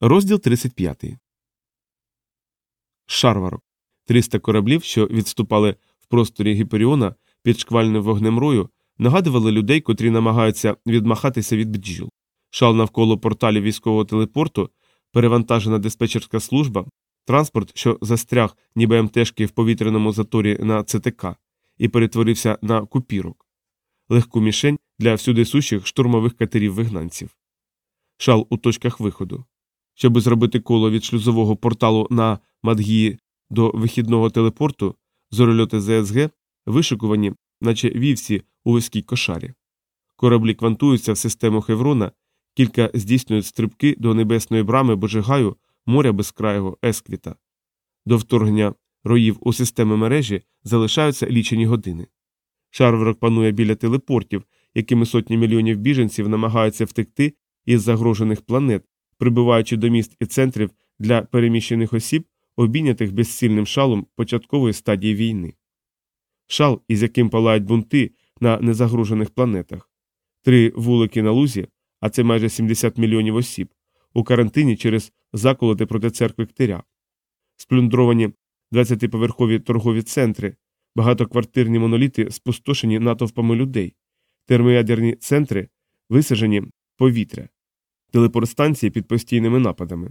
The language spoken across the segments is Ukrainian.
Розділ 35. Шарварок. 300 кораблів, що відступали в просторі Гіперіона під шквальним вогнем рою, нагадували людей, котрі намагаються відмахатися від бджіл. Шал навколо порталів військового телепорту, перевантажена диспетчерська служба, транспорт, що застряг, ніби МТшки в повітряному заторі на ЦТК, і перетворився на купірок, легку мішень для всюди сущих штурмових катерів вигнанців. Шал у точках виходу. Щоби зробити коло від шлюзового порталу на Мадгії до вихідного телепорту, зорольоти ЗСГ вишикувані, наче вівсі у вузькій кошарі. Кораблі квантуються в систему Хеврона, кілька здійснюють стрибки до небесної брами Божигаю, моря безкрайого Есквіта. До вторгнення роїв у системи мережі залишаються лічені години. Шарверок панує біля телепортів, якими сотні мільйонів біженців намагаються втекти із загрожених планет, прибуваючи до міст і центрів для переміщених осіб, обійнятих безсильним шалом початкової стадії війни. Шал, із яким палають бунти на незагружених планетах, три вулики на лузі, а це майже 70 мільйонів осіб, у карантині через заколоти проти церкви Ктиря, сплюндровані 20-поверхові торгові центри, багатоквартирні моноліти спустошені натовпами людей, термоядерні центри висажені повітря, телепортстанції під постійними нападами.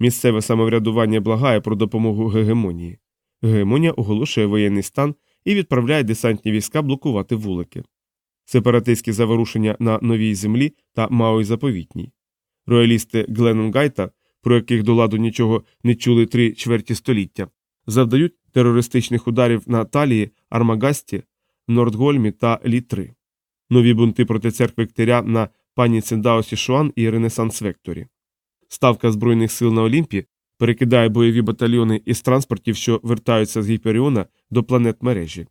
Місцеве самоврядування благає про допомогу гегемонії. Гегемонія оголошує воєнний стан і відправляє десантні війська блокувати вулики. Сепаратистські заворушення на новій землі та Маої заповітній. Роялісти Гленонгайта, про яких до ладу нічого не чули три чверті століття, завдають терористичних ударів на Талії, Армагасті, Нордгольмі та Лі-3. Нові бунти проти церкви Ктиря на пані Цендаосі Шуан і Ренесанс Векторі. Ставка Збройних сил на Олімпі перекидає бойові батальйони із транспортів, що вертаються з Гіперіона до планет мережі.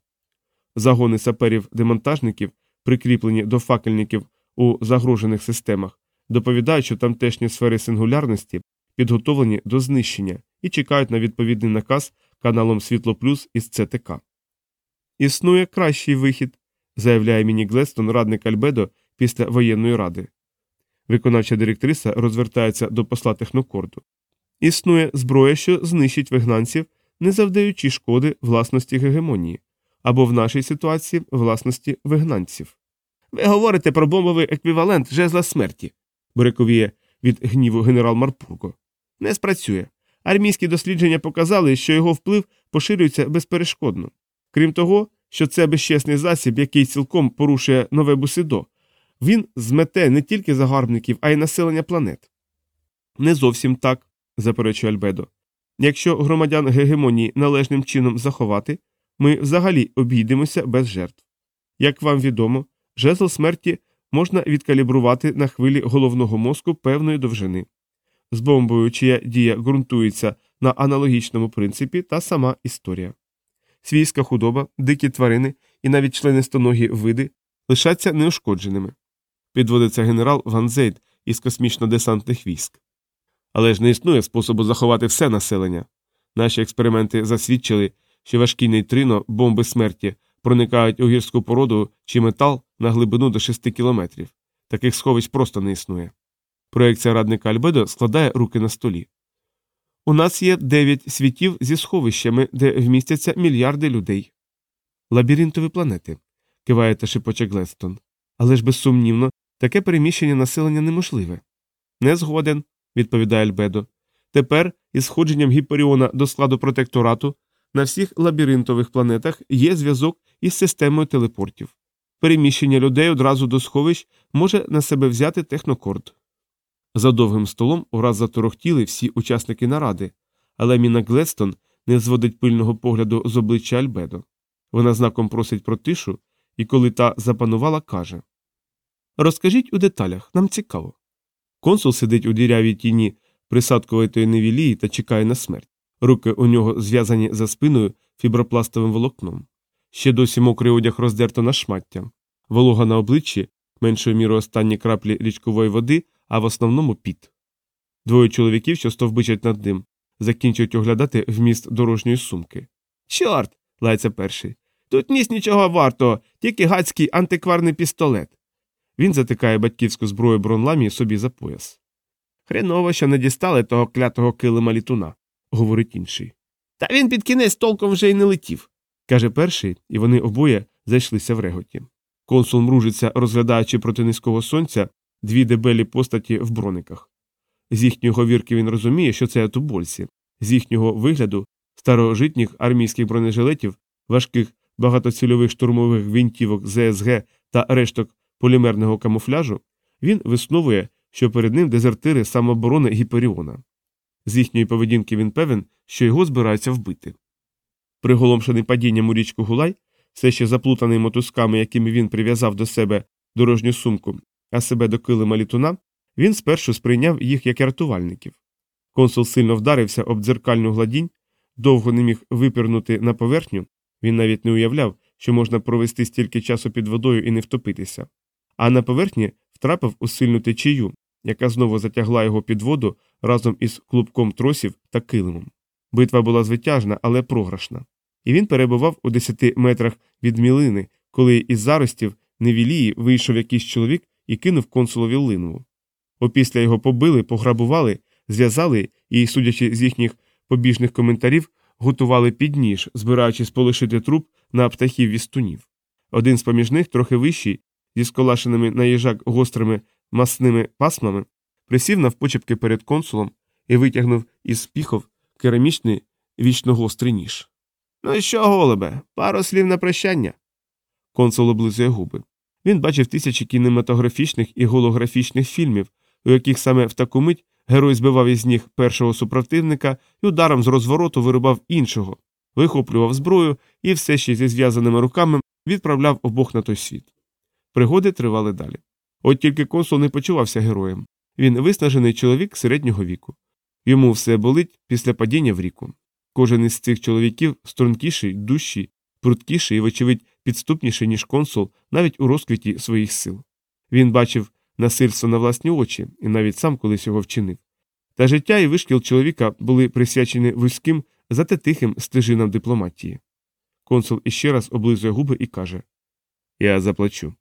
Загони саперів-демонтажників, прикріплені до факельників у загрожених системах, доповідають, що тамтешні сфери сингулярності підготовлені до знищення і чекають на відповідний наказ каналом Світло Плюс із ЦТК. Існує кращий вихід, заявляє Міні Глестон, радник Альбедо після воєнної ради. Виконавча директриса розвертається до посла технокорду. Існує зброя, що знищить вигнанців, не завдаючи шкоди власності гегемонії, або в нашій ситуації власності вигнанців. Ви говорите про бомбовий еквівалент жезла смерті, буряковіє від гніву генерал Марпурго. Не спрацює. Армійські дослідження показали, що його вплив поширюється безперешкодно. Крім того, що це безчесний засіб, який цілком порушує нове бусидо, він змете не тільки загарбників, а й населення планет. Не зовсім так, заперечує Альбедо. Якщо громадян гегемонії належним чином заховати, ми взагалі обійдемося без жертв. Як вам відомо, жезл смерті можна відкалібрувати на хвилі головного мозку певної довжини. З бомбою, чия дія ґрунтується на аналогічному принципі та сама історія. Свійська худоба, дикі тварини і навіть членистоногі види лишаться неушкодженими. Підводиться генерал Ван Зейд із космічно-десантних військ. Але ж не існує способу заховати все населення. Наші експерименти засвідчили, що важкі нейтрино, бомби смерті проникають у гірську породу чи метал на глибину до 6 кілометрів. Таких сховищ просто не існує. Проекція радника Альбедо складає руки на столі. У нас є дев'ять світів зі сховищами, де вмістяться мільярди людей. Лабіринтові планети, киває та шепоче Глестон. Але ж безсумнівно, таке переміщення населення неможливе. Не згоден, відповідає Альбедо. Тепер, із сходженням Гіперіона до складу протекторату, на всіх лабіринтових планетах є зв'язок із системою телепортів. Переміщення людей одразу до сховищ може на себе взяти технокорд. За довгим столом ураз заторохтіли всі учасники наради, але Міна Глестон не зводить пильного погляду з обличчя Альбедо. Вона знаком просить про тишу, і коли та запанувала, каже Розкажіть у деталях, нам цікаво. Консул сидить у дірявій тіні присадкової невілії та чекає на смерть. Руки у нього зв'язані за спиною фібропластовим волокном. Ще досі мокрий одяг роздерто на шмаття, волога на обличчі, меншою мірою останні краплі річкової води, а в основному піт. Двоє чоловіків, що стовбичать над ним, закінчують оглядати вміст дорожньої сумки. Чорт. лається перший. Тут ніс нічого вартого, тільки гадський антикварний пістолет. Він затикає батьківську зброю бронламі собі за пояс. Хреново, що не дістали того клятого килима літуна, говорить інший. Та він під кінець толком вже й не летів, каже перший, і вони обоє зайшлися в реготі. Консул мружиться, розглядаючи проти низького сонця дві дебелі постаті в брониках. З їхньої говірки він розуміє, що це атубольці, з їхнього вигляду старожитніх армійських бронежилетів, важких багатоцільових штурмових гвинтівок ЗСГ та решток полімерного камуфляжу, він висновує, що перед ним дезертири самооборони Гіперіона. З їхньої поведінки він певен, що його збираються вбити. Приголомшений падінням у річку Гулай, все ще заплутаний мотузками, якими він прив'язав до себе дорожню сумку, а себе до килима літуна, він спершу сприйняв їх як рятувальників. Консул сильно вдарився об дзеркальну гладінь, довго не міг випірнути на поверхню, він навіть не уявляв, що можна провести стільки часу під водою і не втопитися. А на поверхні втрапив у сильну течію, яка знову затягла його під воду разом із клубком тросів та килимом. Битва була звитяжна, але програшна. І він перебував у десяти метрах від мілини, коли із заростів невілії вийшов якийсь чоловік і кинув консулові линву. Опісля його побили, пограбували, зв'язали і, судячи з їхніх побіжних коментарів, готували під ніж, збираючись полишити труп на птахів вістунів. Один з поміж них, трохи вищий, зі сколашеними на їжак гострими масними пасмами, присів навпочепки перед консулом і витягнув із піхов керамічний вічно гострий ніж. Ну і що, голубе, пару слів на прощання. Консул облизує губи. Він бачив тисячі кінематографічних і голографічних фільмів, у яких саме в таку мить герой збивав із ніг першого супротивника і ударом з розвороту вирубав іншого, вихоплював зброю і все ще зі зв'язаними руками відправляв обох на той світ. Пригоди тривали далі. От тільки консул не почувався героєм. Він виснажений чоловік середнього віку. Йому все болить після падіння в ріку. Кожен із цих чоловіків стрункіший, дужчий, пруткіший і, вочевидь, підступніший, ніж консул, навіть у розквіті своїх сил. Він бачив насильство на власні очі і навіть сам колись його вчинив. Та життя і вишкіл чоловіка були присвячені вузьким, зате тихим стежинам дипломатії. Консул іще раз облизує губи і каже Я заплачу.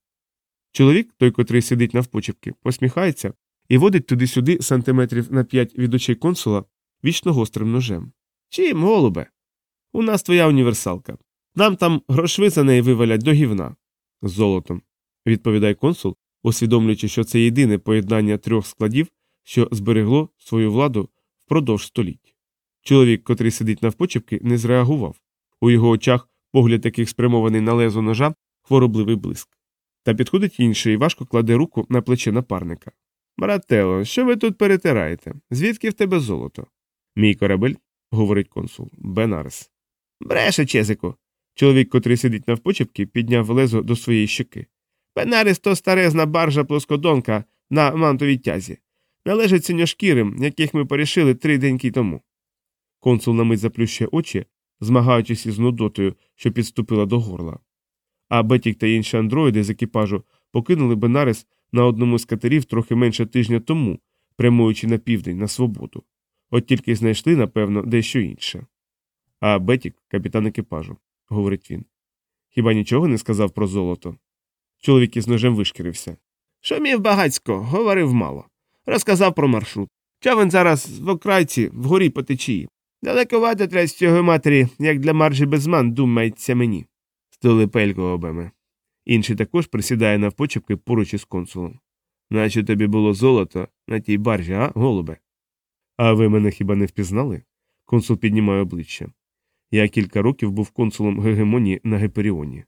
Чоловік, той, котрий сидить навпочепки, посміхається і водить туди-сюди сантиметрів на п'ять від очей консула вічно гострим ножем. Чим, голубе? У нас твоя універсалка. Нам там грошви за неї вивалять до гівна. Золотом, відповідає консул, усвідомлюючи, що це єдине поєднання трьох складів, що зберегло свою владу впродовж століть. Чоловік, котрий сидить навпочепки, не зреагував. У його очах погляд яких спрямований на лезо ножа хворобливий блиск. Та підходить інший і важко кладе руку на плече напарника. Братело, що ви тут перетираєте? Звідки в тебе золото? Мій корабель, говорить консул, Бенарес. Бреше, Чезику. Чоловік, котрий сидить навпочепки, підняв лезо до своєї щоки. Бенарес то старезна баржа плоскодонка на мантовій тязі. Належить синьошкірим, яких ми порішили три деньки тому. Консул на мить заплющує очі, змагаючись із нудотою, що підступила до горла. А Бетік та інші андроїди з екіпажу покинули Бенарес на одному з катерів трохи менше тижня тому, прямуючи на південь на свободу. От тільки знайшли, напевно, дещо інше. А Бетік, капітан екіпажу, говорить він. Хіба нічого не сказав про золото? Чоловік із ножем вишкірився. Шумів багацько, говорив мало. Розказав про маршрут. Човен зараз в окрайці, вгорі по течії. Далековато треба з цього матері, як для маржі безман, думається мені. Столипелько обеме. Інший також присідає навпочепки поруч із консулом. Наче тобі було золото на тій баржі, а, голубе? А ви мене хіба не впізнали? Консул піднімає обличчя. Я кілька років був консулом гегемонії на Геперіоні.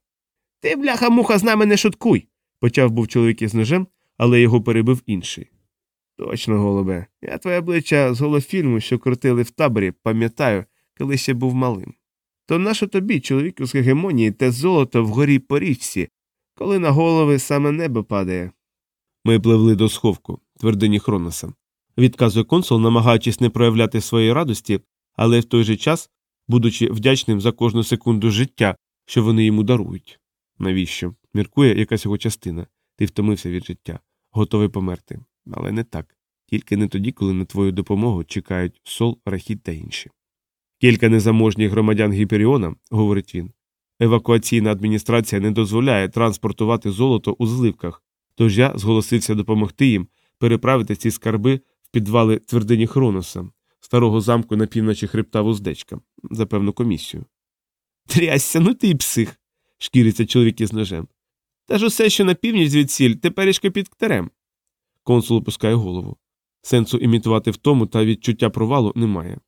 Ти, бляха, муха, з нами не шуткуй. почав був чоловік із ножем, але його перебив інший. Точно, голубе, я твоє обличчя з голофільму, що крутили в таборі, пам'ятаю, коли ще був малим. То нащо тобі, чоловіку з гегемонії, те золото вгорі по річці, коли на голови саме небо падає. Ми пливли до сховку, твердині Хроноса. Відказує консул, намагаючись не проявляти своєї радості, але в той же час, будучи вдячним за кожну секунду життя, що вони йому дарують. Навіщо? Міркує якась його частина. Ти втомився від життя, готовий померти. Але не так. Тільки не тоді, коли на твою допомогу чекають сол, рахіт та інші. Кілька незаможніх громадян Гіперіона, говорить він, евакуаційна адміністрація не дозволяє транспортувати золото у зливках, тож я зголосився допомогти їм переправити ці скарби в підвали твердині Хроноса, старого замку на півночі хребта вуздечка, за певну комісію. Трясся, ну ти псих. шкіриться чоловік із ножем. Та ж усе, що на північ звідсіль, теперішки під ктерем. Консул опускає голову. Сенсу імітувати втому та відчуття провалу немає.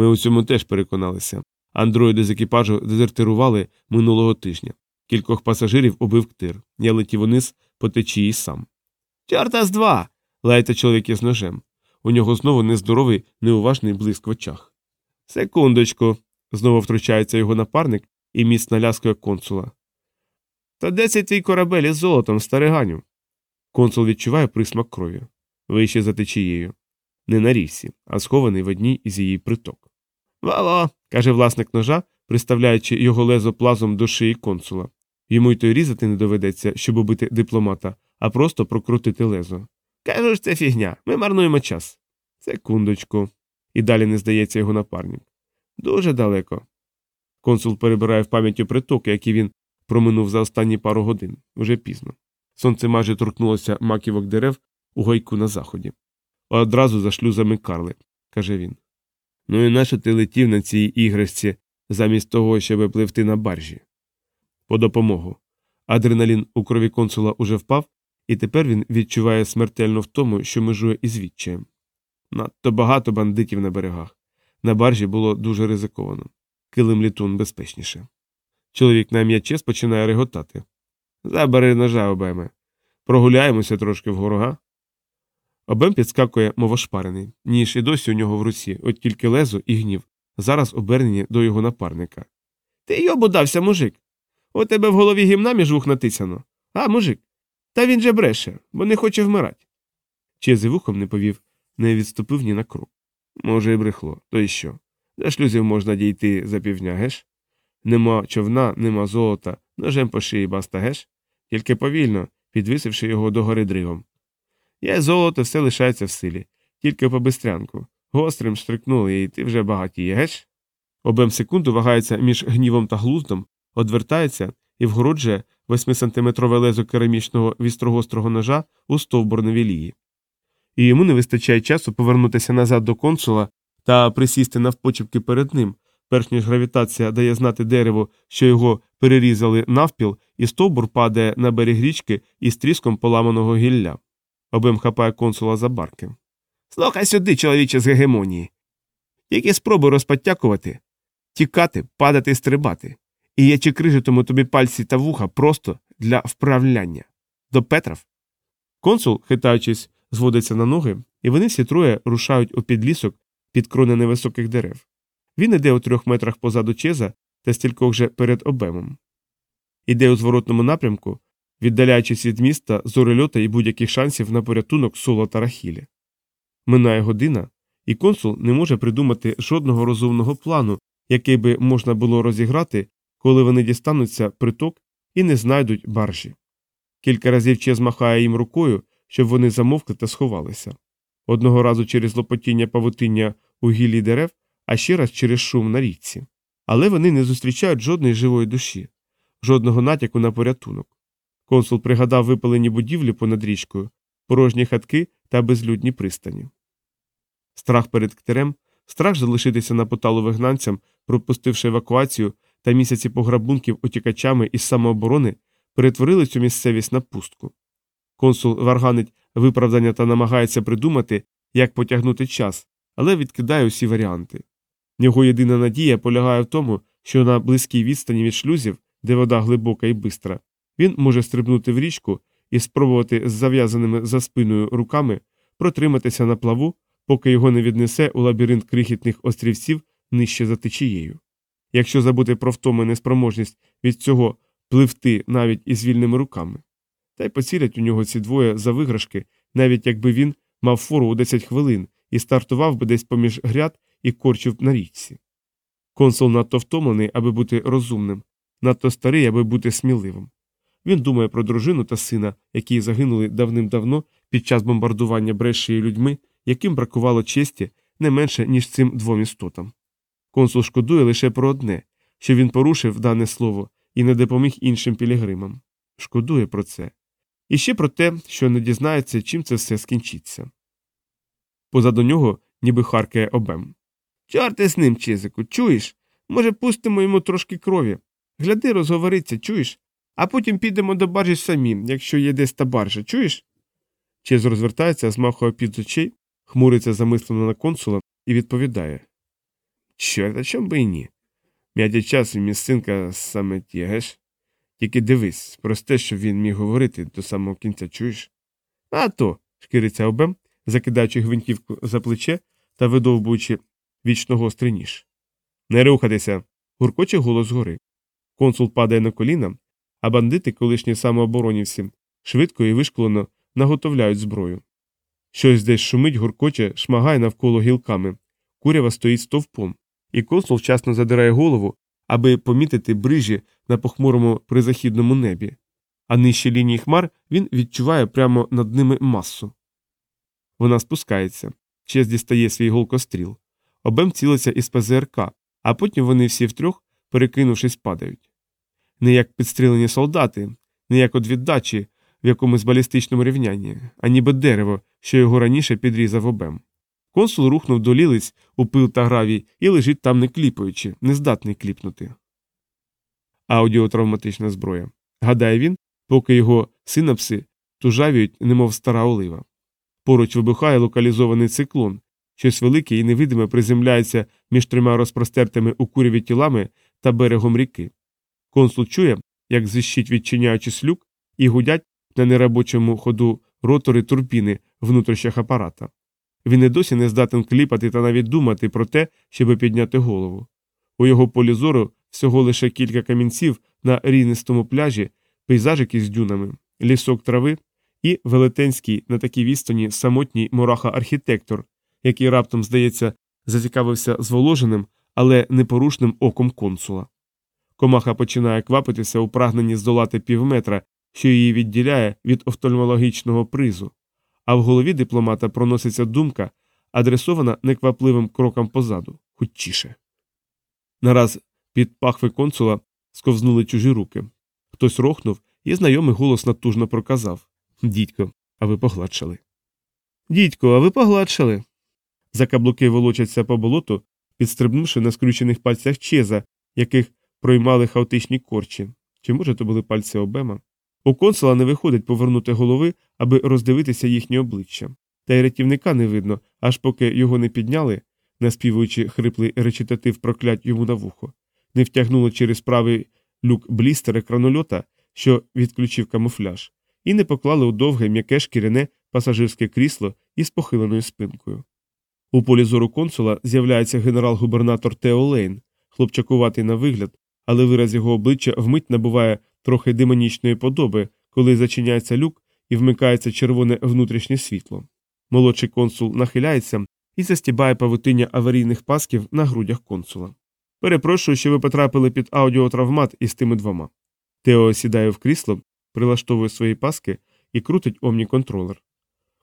Ми у цьому теж переконалися. Андроїди з екіпажу дезертирували минулого тижня. Кількох пасажирів убив ктир. Я летів униз по течії сам. Чорта з два. лається чоловік із ножем. У нього знову нездоровий, неуважний блиск в очах. Секундочку. знову втручається його напарник і міцно ляскає консула. То де цей твій корабель із золотом, стариганю? Консул відчуває присмак крові. Вище за течією. Не на річці, а схований в одній із її приток. Вало, каже власник ножа, приставляючи його лезо плазом до шиї консула. Йому й то й різати не доведеться, щоб убити дипломата, а просто прокрутити лезо. Кажу ж, це фігня, ми марнуємо час. Секундочку. І далі не здається його напарник. Дуже далеко. Консул перебирає в пам'яті притоки, які він проминув за останні пару годин, уже пізно. Сонце майже торкнулося маківок дерев у гайку на заході. Одразу за шлюзами Карли, каже він. Ну і нащо ти летів на цій іграшці, замість того, щоб пливти на баржі? По допомогу. Адреналін у крові консула уже впав, і тепер він відчуває смертельну втому, що межує із відчаєм. Надто багато бандитів на берегах. На баржі було дуже ризиковано. Килим літун безпечніше. Чоловік на ім'я починає реготати. Забери ножа, обеме. Прогуляємося трошки вгору, га? Обем підскакує, мов ошпарений. Ніж і досі у нього в руці, от тільки лезо і гнів, зараз обернені до його напарника. Ти йобу дався, мужик. У тебе в голові гімна між вух натисано. А, мужик. Та він же бреше, бо не хоче вмирати. Чези вухом не повів, не відступив ні на крок. Може, і брехло, то й що? До шлюзів можна дійти за півдня, геш? Нема човна, нема золота, ножем по шиї баста, геш? Тільки повільно, підвисивши його догори дригом. Я золото все лишається в силі, тільки по бистрянку. Гострим штрикнули, і ти вже багатіє, геш? Обем секунду вагається між гнівом та глуздом, одвертається і вгороджує восьмисантиметрове лезо керамічного вістрогострого ножа у стовбур вілії. І йому не вистачає часу повернутися назад до консула та присісти навпочепки перед ним, перш ніж гравітація дає знати дереву, що його перерізали навпіл, і стовбур падає на берег річки із тріском поламаного гілля. Обем хапає консула за барки. Слухай сюди, чоловіче з гегемонії. Тільки спробуй розподтякувати, тікати, падати і стрибати. І я чекрижитиму тобі пальці та вуха просто для вправляння. До Петров. Консул, хитаючись, зводиться на ноги, і вони всі троє рушають у підлісок під крони невисоких дерев. Він іде у трьох метрах позаду чеза та стількох же перед обемом. Іде у зворотному напрямку, віддаляючись від міста, зорильота і будь-яких шансів на порятунок соло та рахілі. Минає година, і консул не може придумати жодного розумного плану, який би можна було розіграти, коли вони дістануться приток і не знайдуть баржі. Кілька разів Чез махає їм рукою, щоб вони замовкли та сховалися. Одного разу через лопотіння павутиння у гіллі дерев, а ще раз через шум на річці. Але вони не зустрічають жодної живої душі, жодного натяку на порятунок. Консул пригадав випалені будівлі понад річкою, порожні хатки та безлюдні пристані. Страх перед ктерем, страх залишитися на поталу вигнанцям, пропустивши евакуацію та місяці пограбунків утікачами із самооборони, перетворили цю місцевість на пустку. Консул варганить виправдання та намагається придумати, як потягнути час, але відкидає усі варіанти. Його єдина надія полягає в тому, що на близькій відстані від шлюзів, де вода глибока і бистра, він може стрибнути в річку і спробувати з зав'язаними за спиною руками протриматися на плаву, поки його не віднесе у лабіринт крихітних острівців нижче за течією. Якщо забути про втому неспроможність від цього пливти навіть із вільними руками. Та й поцілять у нього ці двоє за виграшки, навіть якби він мав фору у 10 хвилин і стартував би десь поміж гряд і корчив на річці. Консул надто втомлений, аби бути розумним, надто старий, аби бути сміливим. Він думає про дружину та сина, які загинули давним-давно під час бомбардування брешею людьми, яким бракувало честі не менше, ніж цим двом істотам. Консул шкодує лише про одне, що він порушив дане слово і не допоміг іншим пілігримам. Шкодує про це. І ще про те, що не дізнається, чим це все скінчиться. Позаду нього ніби харкає обем. Чорти з ним, Чезику, чуєш? Може, пустимо йому трошки крові. Гляди, розговориться, чуєш? А потім підемо до баржі самі, якщо є десь та баржа, чуєш? Чез розвертається, змахує під очей, хмуриться замислено на консула і відповідає. Чорт, а чом би і ні? М'яді часу місцинка саме ті? Тільки дивись, просте, щоб він міг говорити до самого кінця, чуєш? А то, шкіриться обем, закидаючи гвинтівку за плече та видовбуючи вічно гострий ніж. Не рухатися. гуркоче голос згори. Консул падає на коліна, а бандити, колишні самооборонівці, швидко і вишколено наготовляють зброю. Щось десь шумить, гуркоче, шмагає навколо гілками. Курява стоїть стовпом, і консул вчасно задирає голову, аби помітити брижі на похмурому призахідному небі, а нижче лінії хмар він відчуває прямо над ними масу. Вона спускається, чес дістає свій голкостріл, обем цілиться із ПЗРК, а потім вони всі втрьох, перекинувшись, падають. Не як підстрілені солдати, не як от віддачі в якомусь балістичному рівнянні, а ніби дерево, що його раніше підрізав обем. Консул рухнув до лілиць у пил та гравій і лежить там не кліпаючи, не здатний кліпнути. Аудіотравматична зброя. Гадає він, поки його синапси тужавіють, немов стара олива. Поруч вибухає локалізований циклон, щось велике і невидиме приземляється між трьома розпростертими у куряві тілами та берегом ріки. Консул чує, як зищить, відчиняючи люк, і гудять на неробочому ходу ротори турбіни в внутрішнях апарата. Він і досі не здатен кліпати та навіть думати про те, щоб підняти голову. У його полі зору всього лише кілька камінців на рівнистому пляжі, пейзажики з дюнами, лісок трави і велетенський на такій відстані самотній мураха-архітектор, який раптом, здається, зацікавився зволоженим, але непорушним оком консула. Комаха починає квапитися у прагненні здолати півметра, що її відділяє від офтальмологічного призу, а в голові дипломата проноситься думка, адресована неквапливим кроком позаду, хутчіше. Нараз під пахви консула сковзнули чужі руки. Хтось рохнув, і знайомий голос натужно проказав Дідько, а ви погладшали. Дідько, а ви погладшали. Закаблуки волочаться по болоту, підстрибнувши на скрючених пальцях чеза, яких проймали хаотичні корчі. Чи може то були пальці обема? У консула не виходить повернути голови, аби роздивитися їхні обличчя. Та й рятівника не видно, аж поки його не підняли, наспівуючи хриплий речитатив проклять йому на вухо, не втягнули через правий люк блістер екранольота, що відключив камуфляж, і не поклали у довге м'яке шкіряне пасажирське крісло із похиленою спинкою. У полі зору консула з'являється генерал-губернатор Тео Лейн, хлопчакуватий на вигляд, але вираз його обличчя вмить набуває трохи демонічної подоби, коли зачиняється люк і вмикається червоне внутрішнє світло. Молодший консул нахиляється і застібає павутиння аварійних пасків на грудях консула. Перепрошую, що ви потрапили під аудіотравмат із тими двома. Тео сідає в крісло, прилаштовує свої паски і крутить омніконтролер.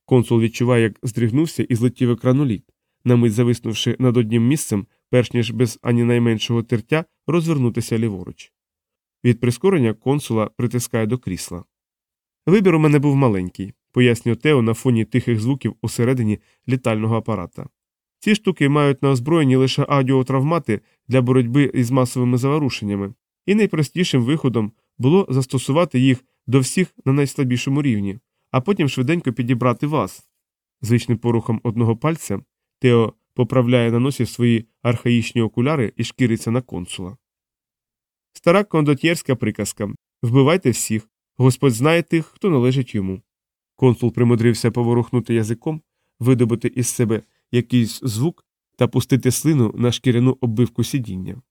Консул відчуває, як здригнувся і злетів екраноліт, на мить зависнувши над одним місцем, перш ніж без ані найменшого тертя розвернутися ліворуч. Від прискорення консула притискає до крісла. Вибір у мене був маленький, пояснює Тео на фоні тихих звуків усередині літального апарата. Ці штуки мають на озброєнні лише аудіотравмати для боротьби із масовими заворушеннями, і найпростішим виходом було застосувати їх до всіх на найслабішому рівні, а потім швиденько підібрати вас. Звичним порухом одного пальця Тео поправляє на носі свої архаїчні окуляри і шкіриться на консула. Стара кондотьєрська приказка вбивайте всіх, Господь знає тих, хто належить йому. Консул примудрився поворухнути язиком, видобути із себе якийсь звук та пустити слину на шкіряну оббивку сидіння.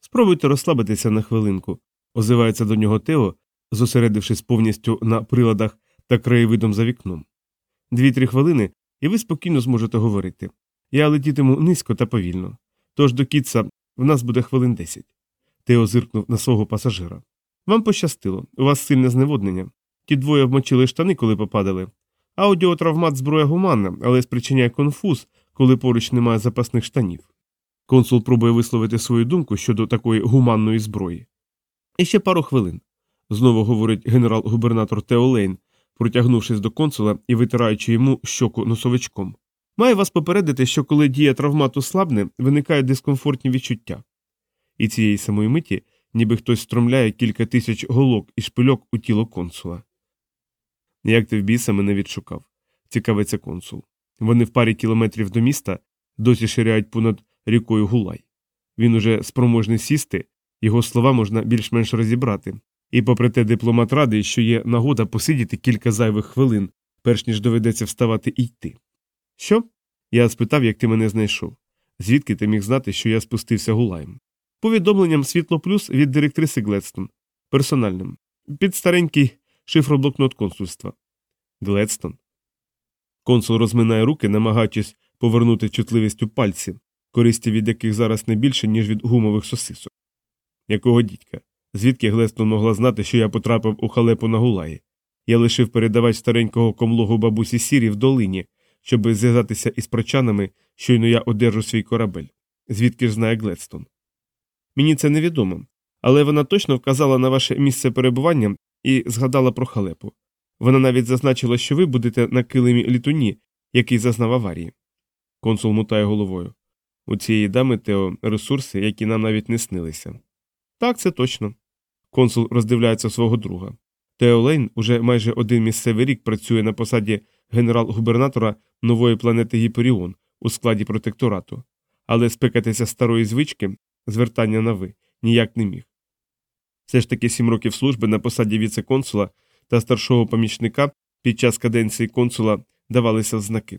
Спробуйте розслабитися на хвилинку, озивається до нього Тео, зосередившись повністю на приладах та краєвидом за вікном. Дві-три хвилини, і ви спокійно зможете говорити. Я летітиму низько та повільно. Тож до кітса в нас буде хвилин десять. Тео зиркнув на свого пасажира. Вам пощастило, у вас сильне зневоднення. Ті двоє вмочили штани, коли попадали. Аудіотравмат зброя гуманна, але спричиняє конфуз, коли поруч немає запасних штанів. Консул пробує висловити свою думку щодо такої гуманної зброї. І ще пару хвилин. Знову говорить генерал-губернатор Тео Лейн, протягнувшись до консула і витираючи йому щоку носовичком. Маю вас попередити, що коли дія травмату слабне, виникають дискомфортні відчуття. І цієї самої миті, ніби хтось стромляє кілька тисяч голок і шпильок у тіло консула. Як ти в біса мене відшукав? цікавиться консул. Вони в парі кілометрів до міста досі ширяють понад рікою Гулай. Він уже спроможний сісти, його слова можна більш-менш розібрати, і, попри те, дипломат радий, що є нагода посидіти кілька зайвих хвилин, перш ніж доведеться вставати і йти. Що? Я спитав, як ти мене знайшов. Звідки ти міг знати, що я спустився гулаєм? Повідомленням Світло Плюс від директриси Гледстон. Персональним. Під старенький шифроблокнот консульства. Гледстон. Консул розминає руки, намагаючись повернути чутливість у пальці, користі від яких зараз не більше, ніж від гумових сосисок. Якого дідька? Звідки Глестон могла знати, що я потрапив у халепу на гулаї? Я лишив передавач старенького комлогу бабусі Сірі в долині, щоб зв'язатися із прочанами, щойно я одержу свій корабель. Звідки ж знає Гледстон? Мені це невідомо, але вона точно вказала на ваше місце перебування і згадала про халепу. Вона навіть зазначила, що ви будете на килимі літуні, який зазнав аварії. Консул мутає головою. У цієї дами Тео ресурси, які нам навіть не снилися. Так, це точно. Консул роздивляється свого друга. Тео Лейн уже майже один місцевий рік працює на посаді генерал-губернатора нової планети Гіперіон у складі протекторату, але спекатися старої звички, звертання на ви, ніяк не міг. Все ж таки сім років служби на посаді віце-консула та старшого помічника під час каденції консула давалися знаки.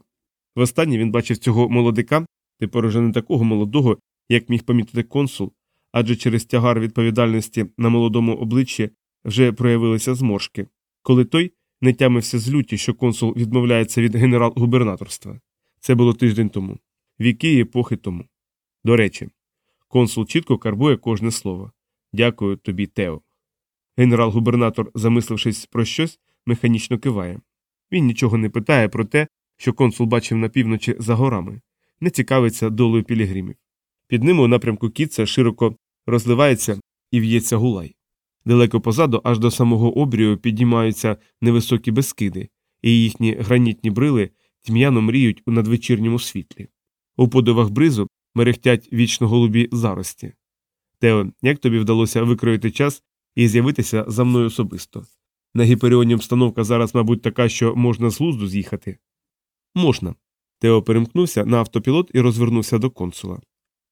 Востаннє він бачив цього молодика, тепер уже не такого молодого, як міг помітити консул, адже через тягар відповідальності на молодому обличчі вже проявилися зморшки, коли той не тямився з люті, що консул відмовляється від генерал-губернаторства. Це було тиждень тому, віки і епохи тому. До речі, консул чітко карбує кожне слово. Дякую тобі, Тео. Генерал-губернатор, замислившись про щось, механічно киває. Він нічого не питає про те, що консул бачив на півночі за горами, не цікавиться долею пілігримів. Під ними у напрямку Кіца широко розливається і в'ється гулай. Далеко позаду, аж до самого обрію, піднімаються невисокі безкиди, і їхні гранітні брили тьмяно мріють у надвечірньому світлі. У подивах бризу мерехтять вічно голубі зарості. Тео, як тобі вдалося викроїти час і з'явитися за мною особисто? На гіперіоні обстановка зараз, мабуть, така, що можна з глузду з'їхати. Можна. Тео перемкнувся на автопілот і розвернувся до консула.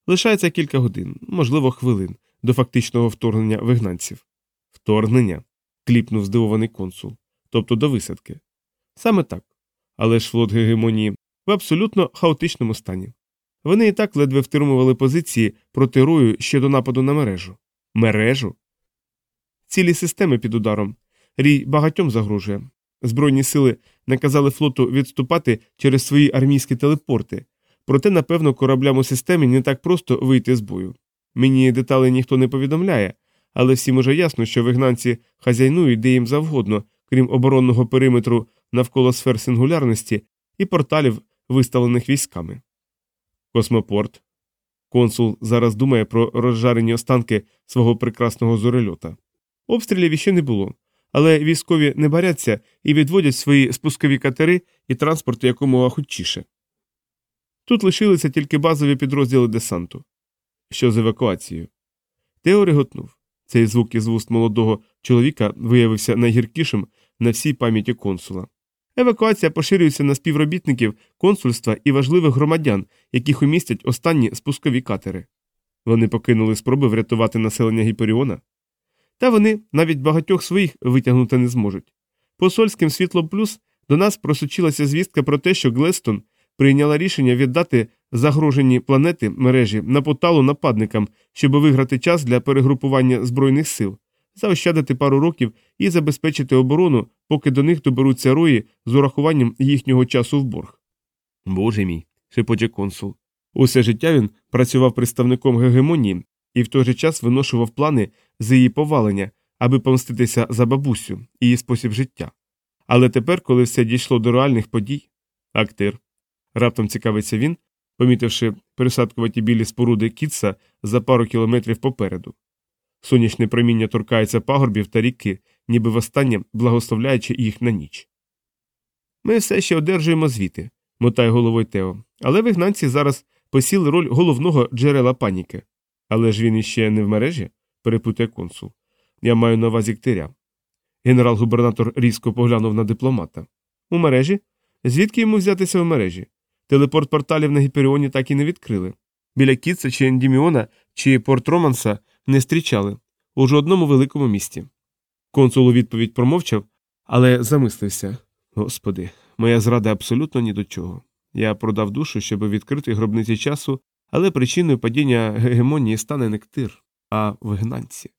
Лишається кілька годин, можливо, хвилин, до фактичного вторгнення вигнанців. Вторгнення. кліпнув здивований консул. Тобто до висадки. Саме так. Але ж флот гегемонії в абсолютно хаотичному стані. Вони і так ледве втримували позиції проти рою ще до нападу на мережу. Мережу? Цілі системи під ударом. Рій багатьом загрожує. Збройні сили наказали флоту відступати через свої армійські телепорти, проте, напевно, кораблям у системі не так просто вийти з бою. Мені деталей ніхто не повідомляє, але всім уже ясно, що вигнанці хазяйнують де їм завгодно, крім оборонного периметру навколо сфер сингулярності і порталів, виставлених військами. Космопорт. Консул зараз думає про розжарені останки свого прекрасного зорельота. Обстрілів іще не було, але військові не баряться і відводять свої спускові катери і транспорт якомога хутчіше. Тут лишилися тільки базові підрозділи десанту. Що з евакуацією? Тео реготнув. Цей звук із вуст молодого чоловіка виявився найгіркішим на всій пам'яті консула. Евакуація поширюється на співробітників консульства і важливих громадян, яких умістять останні спускові катери. Вони покинули спроби врятувати населення Гіперіона. Та вони навіть багатьох своїх витягнути не зможуть. Посольським світлом плюс до нас просучилася звістка про те, що Глестон прийняла рішення віддати загрожені планети мережі на поталу нападникам, щоб виграти час для перегрупування збройних сил, заощадити пару років і забезпечити оборону, поки до них доберуться рої з урахуванням їхнього часу в борг. Боже мій, шепоче консул. Усе життя він працював представником гегемонії і в той же час виношував плани з її повалення, аби помститися за бабусю, її спосіб життя. Але тепер, коли все дійшло до реальних подій, актир. Раптом цікавиться він, помітивши пересадкуваті білі споруди кітса за пару кілометрів попереду. Сонячне проміння торкається пагорбів та ріки, ніби востаннє благословляючи їх на ніч. Ми все ще одержуємо звіти, мотає головою Тео. Але вигнанці зараз посіли роль головного джерела паніки. Але ж він іще не в мережі, перепитує консул. Я маю на увазі ктиря. Генерал-губернатор різко поглянув на дипломата. У мережі? Звідки йому взятися в мережі? Телепорт порталів на Гіперіоні так і не відкрили. Біля Кіца чи Ендіміона чи Порт Романса не зустрічали у жодному великому місті. Консул у відповідь промовчав, але замислився Господи, моя зрада абсолютно ні до чого. Я продав душу, щоб відкрити гробниці часу, але причиною падіння гегемонії стане не ктир, а вигнанці.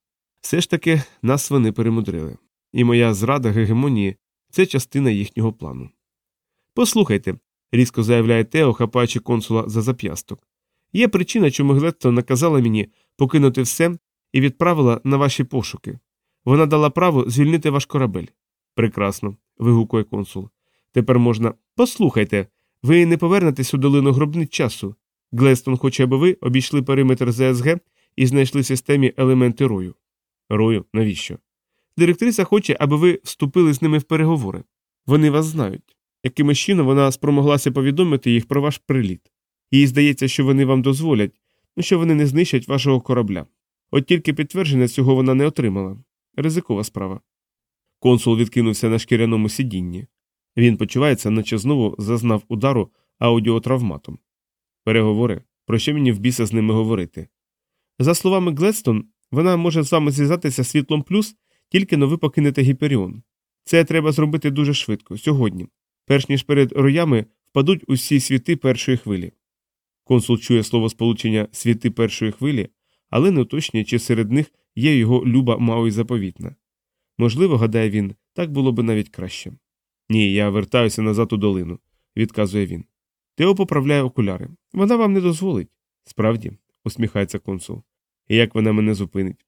Все ж таки нас вони перемудрили, і моя зрада гегемонії це частина їхнього плану. Послухайте, різко заявляє Тео, хапаючи консула за зап'ясток. Є причина, чому Глетто наказала мені покинути все і відправила на ваші пошуки. Вона дала право звільнити ваш корабель. Прекрасно. вигукує консул. Тепер можна. Послухайте, ви не повернетесь у долину гробниць часу. Глестон хоче, аби ви обійшли периметр ЗСГ і знайшли в системі елементи рою. Рою, навіщо? Директриса хоче, аби ви вступили з ними в переговори. Вони вас знають. Якимось чином вона спромоглася повідомити їх про ваш приліт. Їй здається, що вони вам дозволять, ну що вони не знищать вашого корабля. От тільки підтвердження цього вона не отримала. Ризикова справа. Консул відкинувся на шкіряному сидінні. Він почувається, наче знову зазнав удару аудіотравматом. Переговори, про що мені в біса з ними говорити? За словами Гледстон, вона може з вами зв'язатися світлом плюс, тільки но ви покинете Гіперіон. Це треба зробити дуже швидко, сьогодні, перш ніж перед роями впадуть усі світи першої хвилі. Консул чує слово сполучення світи першої хвилі, але не уточнює, чи серед них є його люба Мауї-Заповітна. Можливо, гадає він, так було би навіть краще. Ні, я вертаюся назад у долину, відказує він. Тео поправляє окуляри. Вона вам не дозволить. Справді, усміхається консул. Як вона мене зупинить?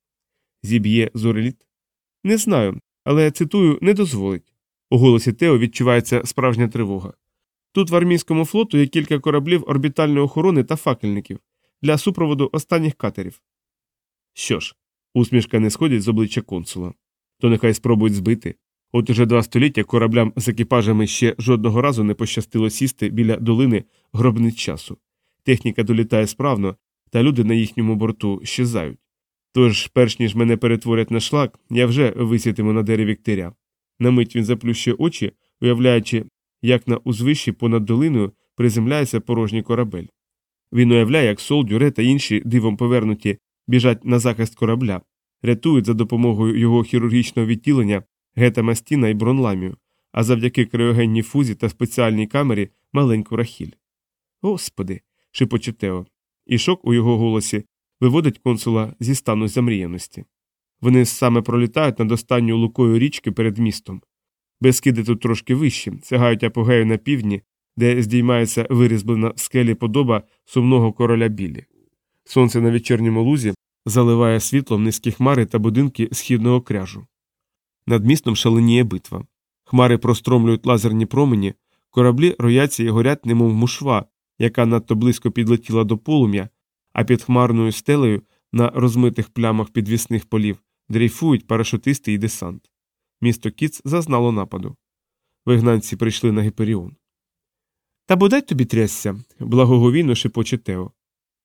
Зіб'є зореліт? Не знаю, але цитую, не дозволить. У голосі Тео відчувається справжня тривога. Тут в армійському флоту є кілька кораблів орбітальної охорони та факельників для супроводу останніх катерів. Що ж, усмішка не сходить з обличчя консула. То нехай спробують збити. От уже два століття кораблям з екіпажами ще жодного разу не пощастило сісти біля долини гробниць часу. Техніка долітає справно, та люди на їхньому борту щезають. Тож, перш ніж мене перетворять на шлак, я вже висітиму на дереві ктиря. На мить він заплющує очі, уявляючи, як на узвищі понад долиною приземляється порожній корабель. Він уявляє, як Сол, Дюре та інші дивом повернуті біжать на захист корабля, рятують за допомогою його хірургічного відділення гетамастіна і бронламію, а завдяки криогенній фузі та спеціальній камері маленьку рахіль. Господи. шепоче Тео. І шок у його голосі виводить консула зі стану замріяності. Вони саме пролітають над останньою лукою річки перед містом. Безкиди тут трошки вищі, сягають апогею на півдні, де здіймається вирізблена в скелі подоба сумного короля білі. Сонце на вечірньому лузі заливає світлом низькі хмари та будинки східного кряжу. Над містом шаленіє битва. Хмари простромлюють лазерні промені, кораблі рояться і горять, немов мушва, яка надто близько підлетіла до полум'я, а під хмарною стелею на розмитих плямах підвісних полів дрейфують парашутисти і десант. Місто Кіц зазнало нападу. Вигнанці прийшли на Гіперіон. Та бодай тобі трясся, благоговійно шепоче Тео.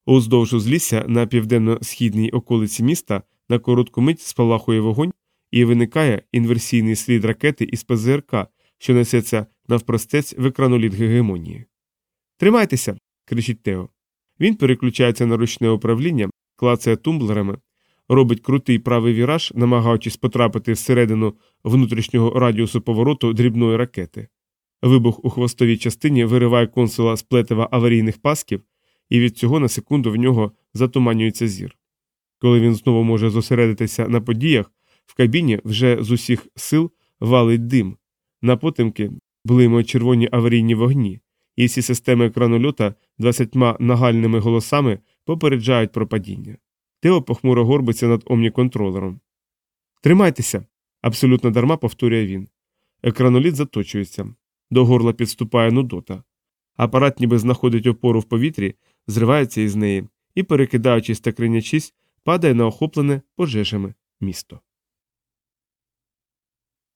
Уздовж узлісся на південно-східній околиці міста на коротку мить спалахує вогонь і виникає інверсійний слід ракети із ПЗРК, що несеться навпростець в екраноліт гегемонії. Тримайтеся. кричить Тео. Він переключається на ручне управління, клацає тумблерами, робить крутий правий віраж, намагаючись потрапити всередину внутрішнього радіусу повороту дрібної ракети. Вибух у хвостовій частині вириває консула з плетива аварійних пасків, і від цього на секунду в нього затуманюється зір. Коли він знову може зосередитися на подіях, в кабіні вже з усіх сил валить дим, на потемки блимають червоні аварійні вогні, і всі системи екранольота двадцятьма нагальними голосами попереджають про падіння. Тео похмуро горбиться над омніконтролером. Тримайтеся. абсолютно дарма повторює він. Екраноліт заточується. До горла підступає нудота. Апарат, ніби знаходить опору в повітрі, зривається із неї і, перекидаючись та кринячись, падає на охоплене пожежами місто.